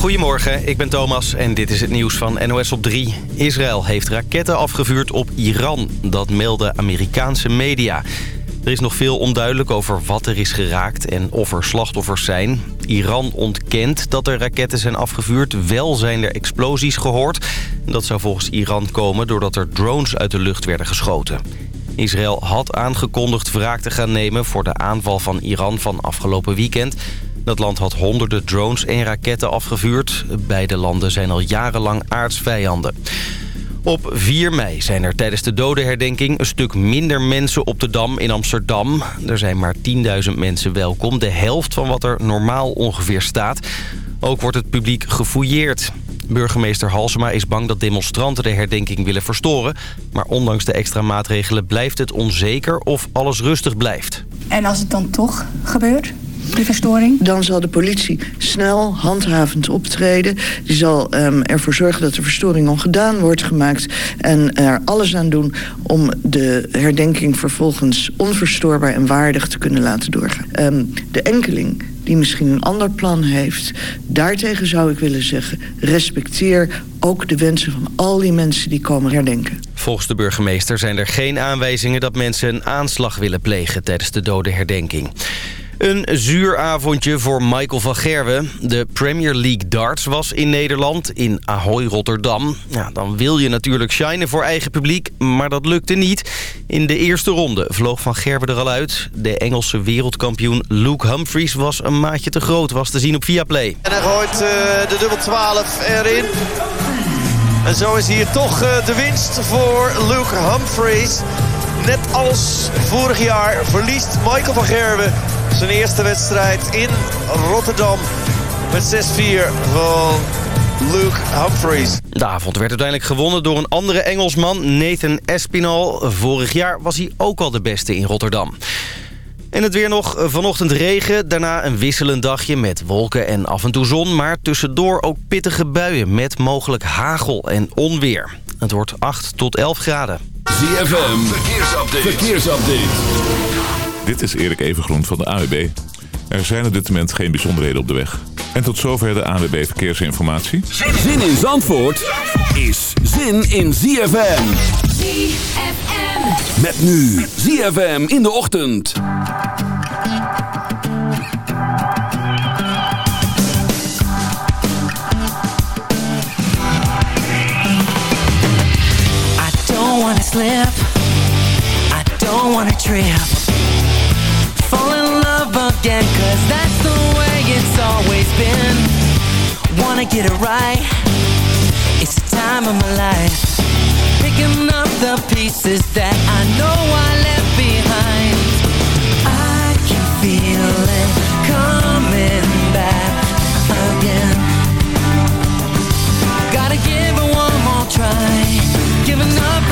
Goedemorgen, ik ben Thomas en dit is het nieuws van NOS op 3. Israël heeft raketten afgevuurd op Iran. Dat melden Amerikaanse media. Er is nog veel onduidelijk over wat er is geraakt en of er slachtoffers zijn. Iran ontkent dat er raketten zijn afgevuurd. Wel zijn er explosies gehoord. Dat zou volgens Iran komen doordat er drones uit de lucht werden geschoten. Israël had aangekondigd wraak te gaan nemen voor de aanval van Iran van afgelopen weekend. Dat land had honderden drones en raketten afgevuurd. Beide landen zijn al jarenlang aardsvijanden. Op 4 mei zijn er tijdens de dodenherdenking een stuk minder mensen op de Dam in Amsterdam. Er zijn maar 10.000 mensen welkom, de helft van wat er normaal ongeveer staat. Ook wordt het publiek gefouilleerd. Burgemeester Halsema is bang dat demonstranten de herdenking willen verstoren. Maar ondanks de extra maatregelen blijft het onzeker of alles rustig blijft. En als het dan toch gebeurt? Die verstoring? Dan zal de politie snel, handhavend optreden. Die zal um, ervoor zorgen dat de verstoring ongedaan wordt gemaakt... en er alles aan doen om de herdenking vervolgens onverstoorbaar en waardig te kunnen laten doorgaan. Um, de enkeling die misschien een ander plan heeft. Daartegen zou ik willen zeggen, respecteer ook de wensen van al die mensen die komen herdenken. Volgens de burgemeester zijn er geen aanwijzingen dat mensen een aanslag willen plegen tijdens de dode herdenking. Een zuur avondje voor Michael van Gerwen. De Premier League darts was in Nederland, in Ahoy, Rotterdam. Dan wil je natuurlijk shinen voor eigen publiek, maar dat lukte niet. In de eerste ronde vloog van Gerwen er al uit. De Engelse wereldkampioen Luke Humphries was een maatje te groot, was te zien op Viaplay. En hij gooit uh, de dubbel 12 erin. En zo is hier toch uh, de winst voor Luke Humphries. Net als vorig jaar verliest Michael van Gerwen zijn eerste wedstrijd in Rotterdam. Met 6-4 van Luke Humphries. De avond werd uiteindelijk gewonnen door een andere Engelsman, Nathan Espinal. Vorig jaar was hij ook al de beste in Rotterdam. En het weer nog vanochtend regen, daarna een wisselend dagje met wolken en af en toe zon. Maar tussendoor ook pittige buien met mogelijk hagel en onweer. Het wordt 8 tot 11 graden. ZFM, verkeersupdate. verkeersupdate. Dit is Erik Evengroen van de AWB. Er zijn op dit moment geen bijzonderheden op de weg. En tot zover de AWB Verkeersinformatie. Zin in Zandvoort is zin in ZFM. ZFM. Met nu ZFM in de ochtend. Slip. I don't wanna trip. fall in love again Cause that's the way it's always been Wanna get it right It's the time of my life Picking up the pieces that I know I left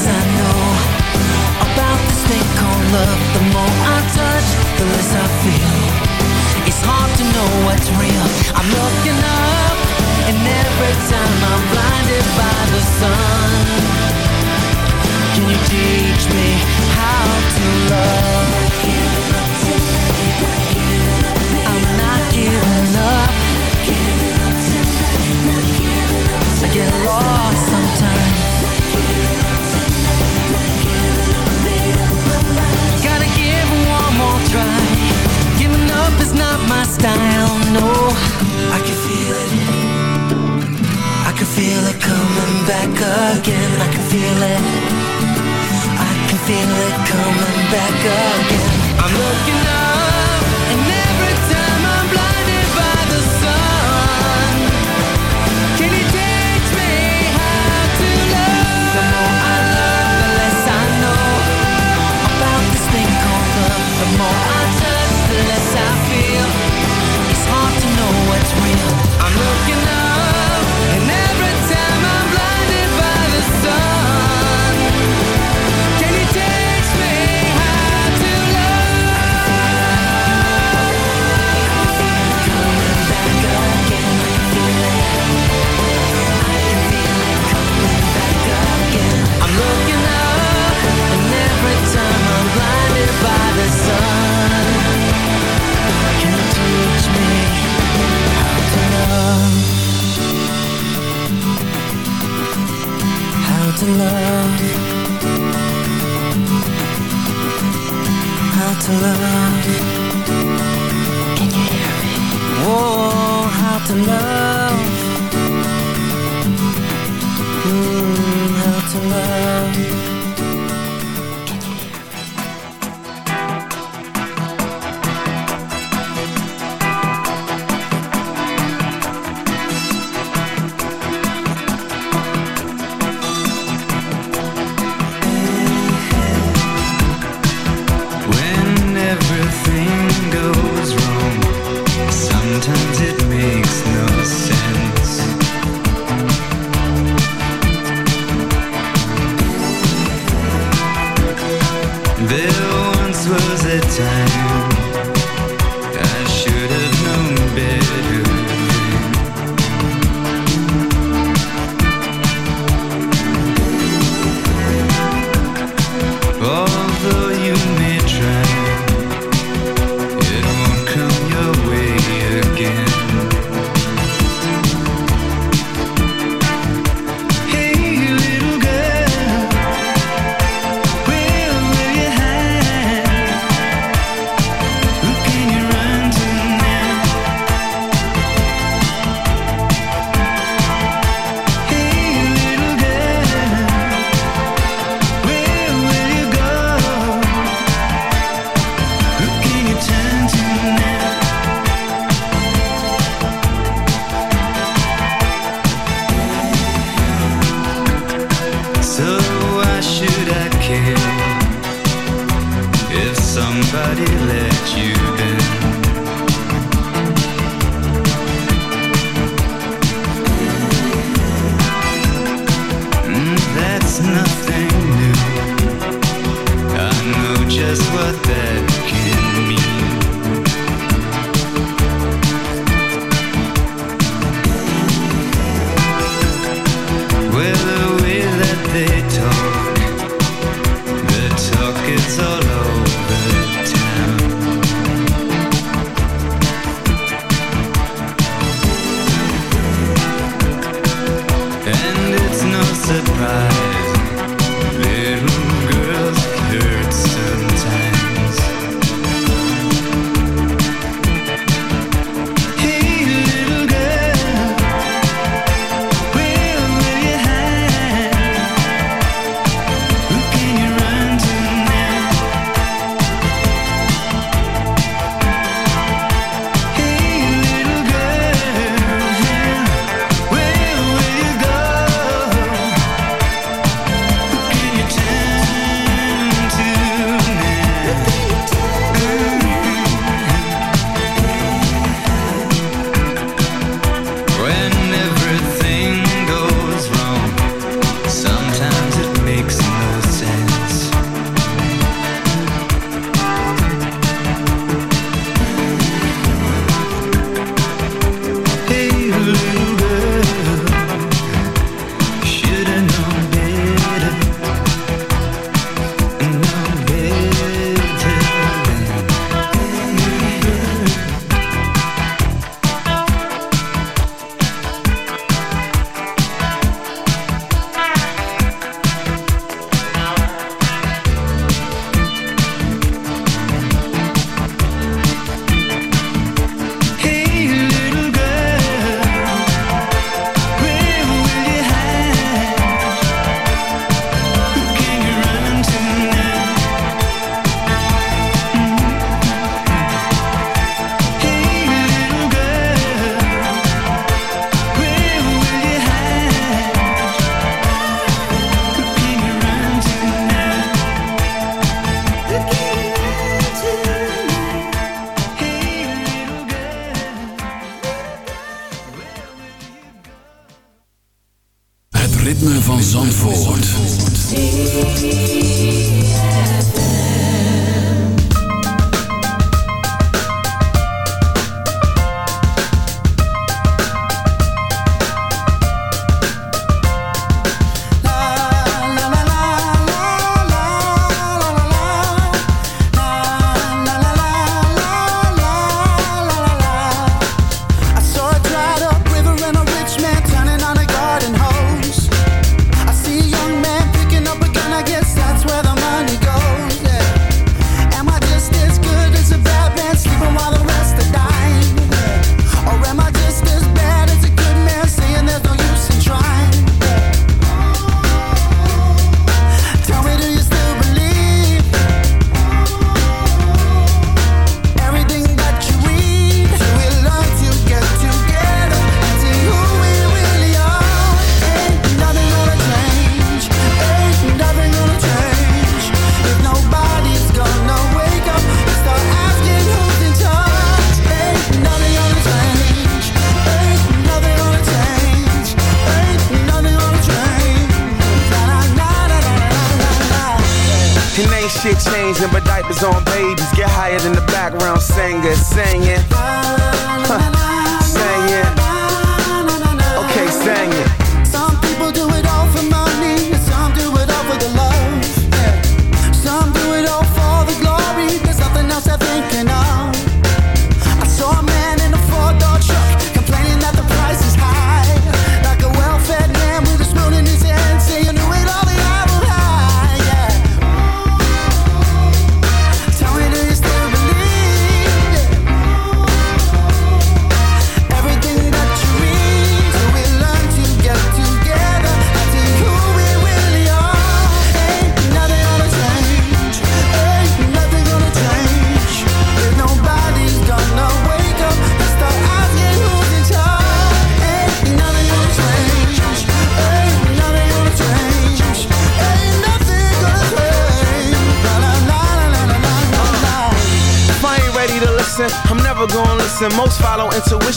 less I know About this thing called love. The more I touch, the less I feel. It's hard to know what's real. I'm looking up And every time I'm blinded by the sun. Can you teach me how to love? style, no. I can feel it. I can feel it coming back again. I can feel it. I can feel it coming back again. I'm looking up.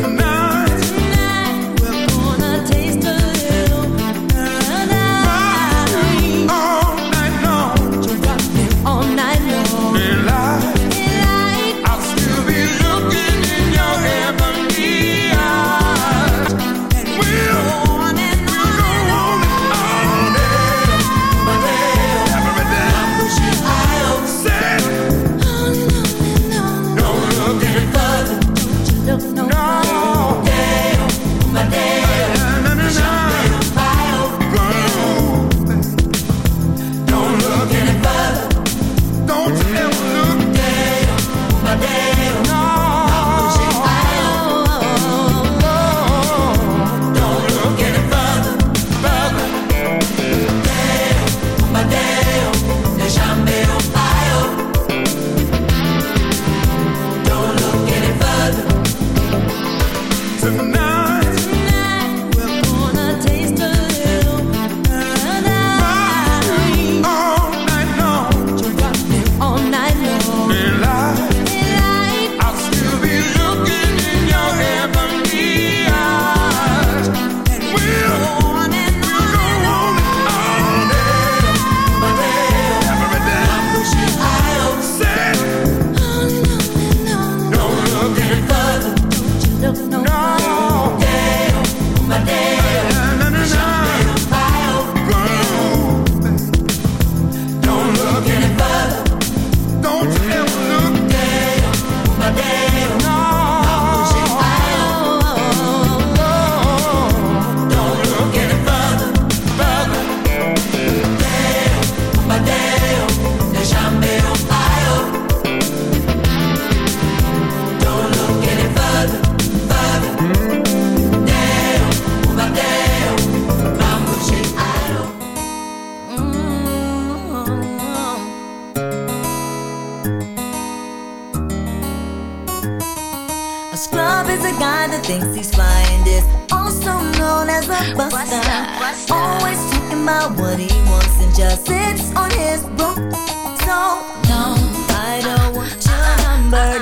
tonight. Always talking about what he wants and just sits on his broom. So, no, I don't want your number.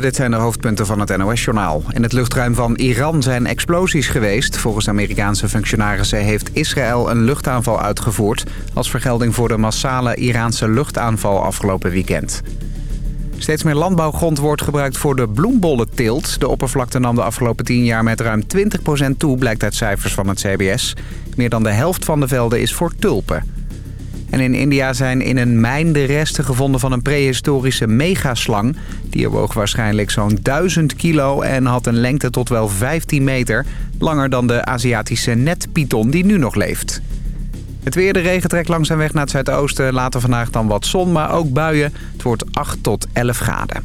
Dit zijn de hoofdpunten van het NOS-journaal. In het luchtruim van Iran zijn explosies geweest. Volgens Amerikaanse functionarissen heeft Israël een luchtaanval uitgevoerd... als vergelding voor de massale Iraanse luchtaanval afgelopen weekend. Steeds meer landbouwgrond wordt gebruikt voor de bloembollenteelt. De oppervlakte nam de afgelopen 10 jaar met ruim 20% toe, blijkt uit cijfers van het CBS. Meer dan de helft van de velden is voor tulpen. En in India zijn in een mijn de resten gevonden van een prehistorische megaslang. Die woog waarschijnlijk zo'n 1000 kilo en had een lengte tot wel 15 meter. Langer dan de Aziatische netpython die nu nog leeft. Het weer, de regen trekt langzaam weg naar het zuidoosten. Later vandaag dan wat zon, maar ook buien. Het wordt 8 tot 11 graden.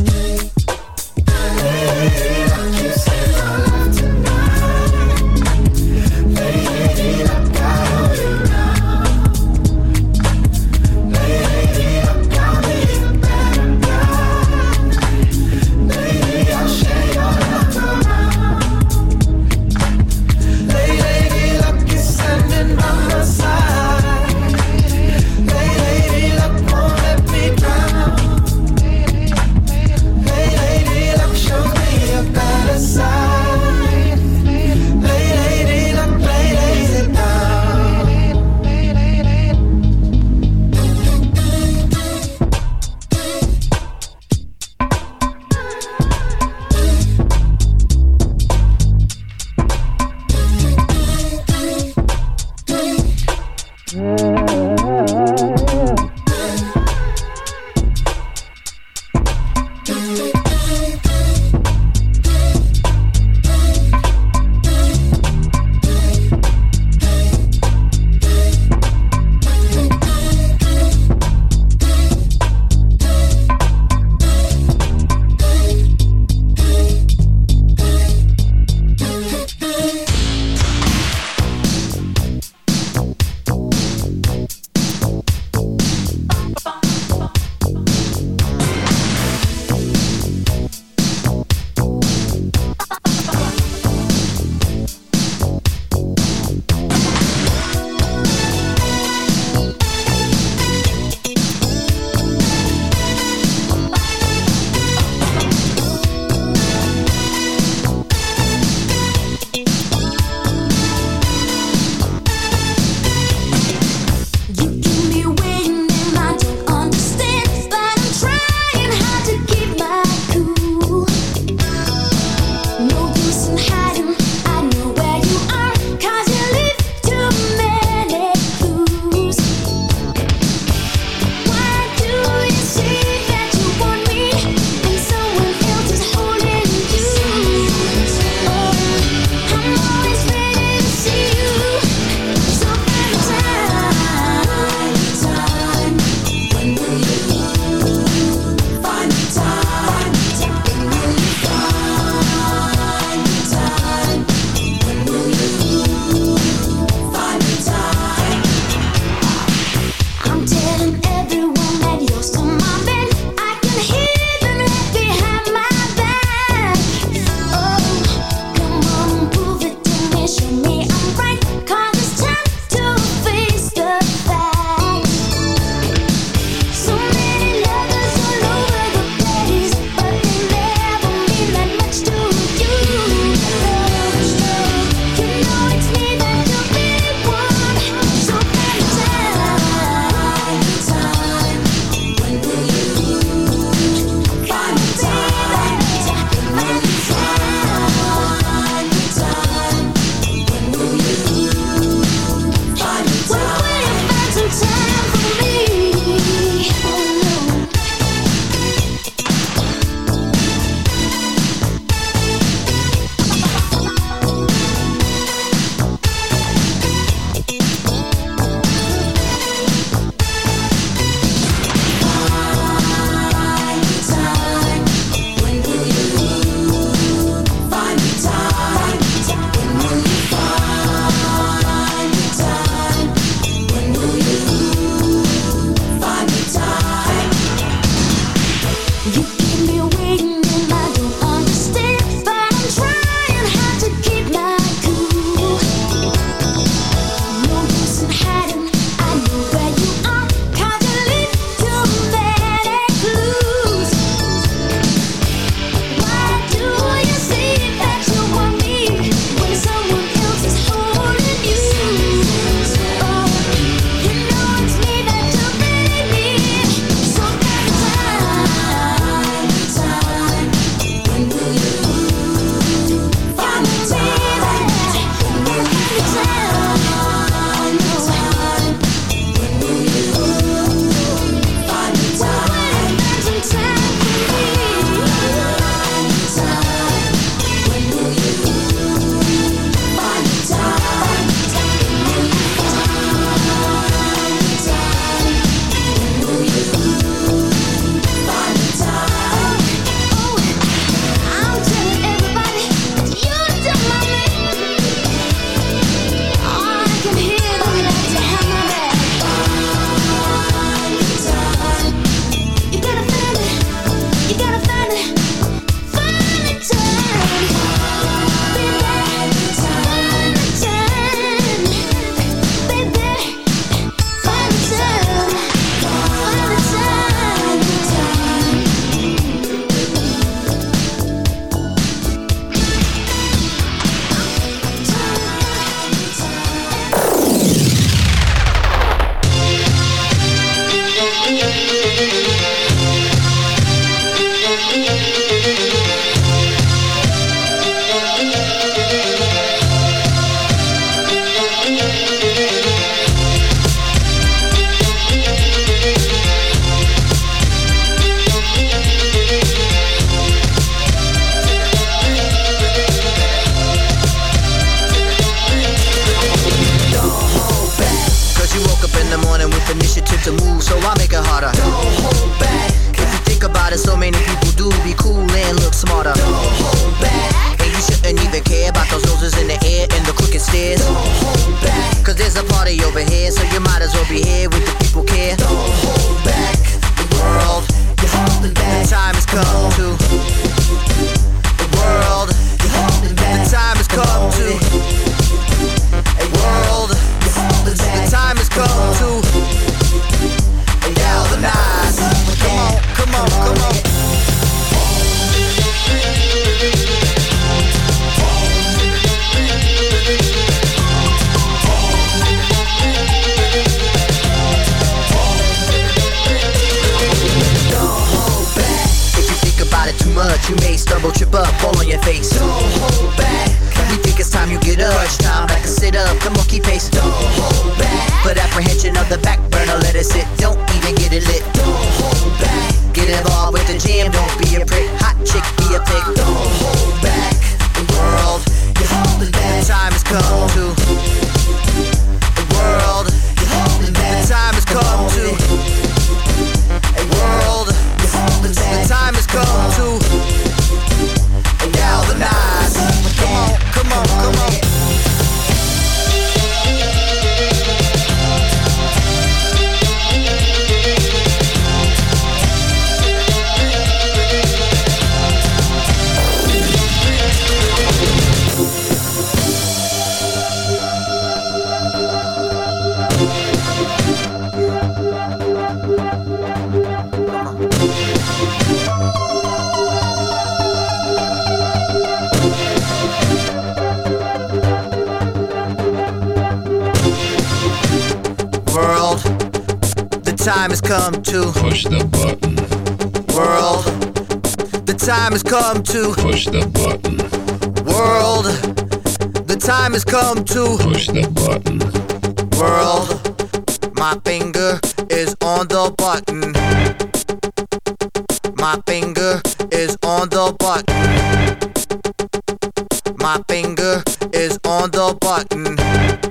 My finger is on the button.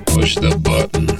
Push the button.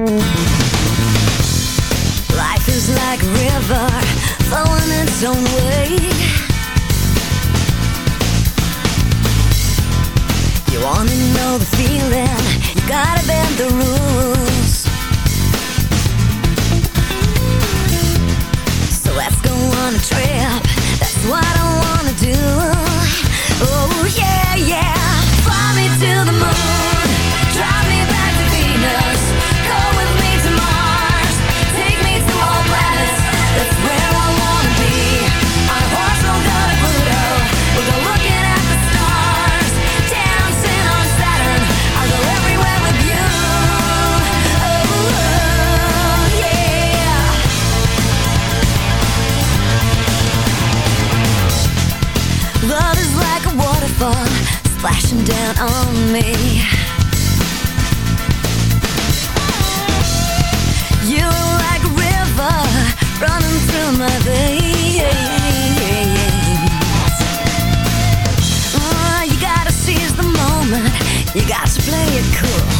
Life is like a river flowing its own way. You wanna know the feeling? You gotta bend the me. You are like a river running through my veins. Oh, You gotta seize the moment. You got to play it cool.